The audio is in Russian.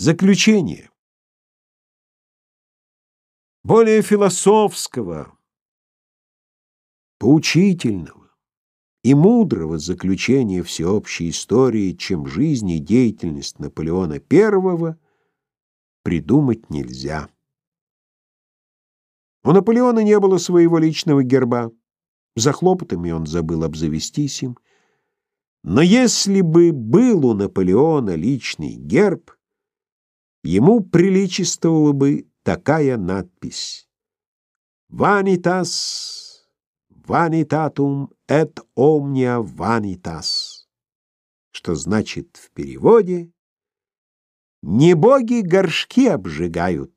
Заключение. Более философского, поучительного и мудрого заключения всеобщей истории, чем жизнь и деятельность Наполеона I, придумать нельзя. У Наполеона не было своего личного герба. За хлопотами он забыл обзавестись им. Но если бы был у Наполеона личный герб, ему приличествовала бы такая надпись. «Vanitas vanitatum et omnia vanitas», что значит в переводе «Не боги горшки обжигают,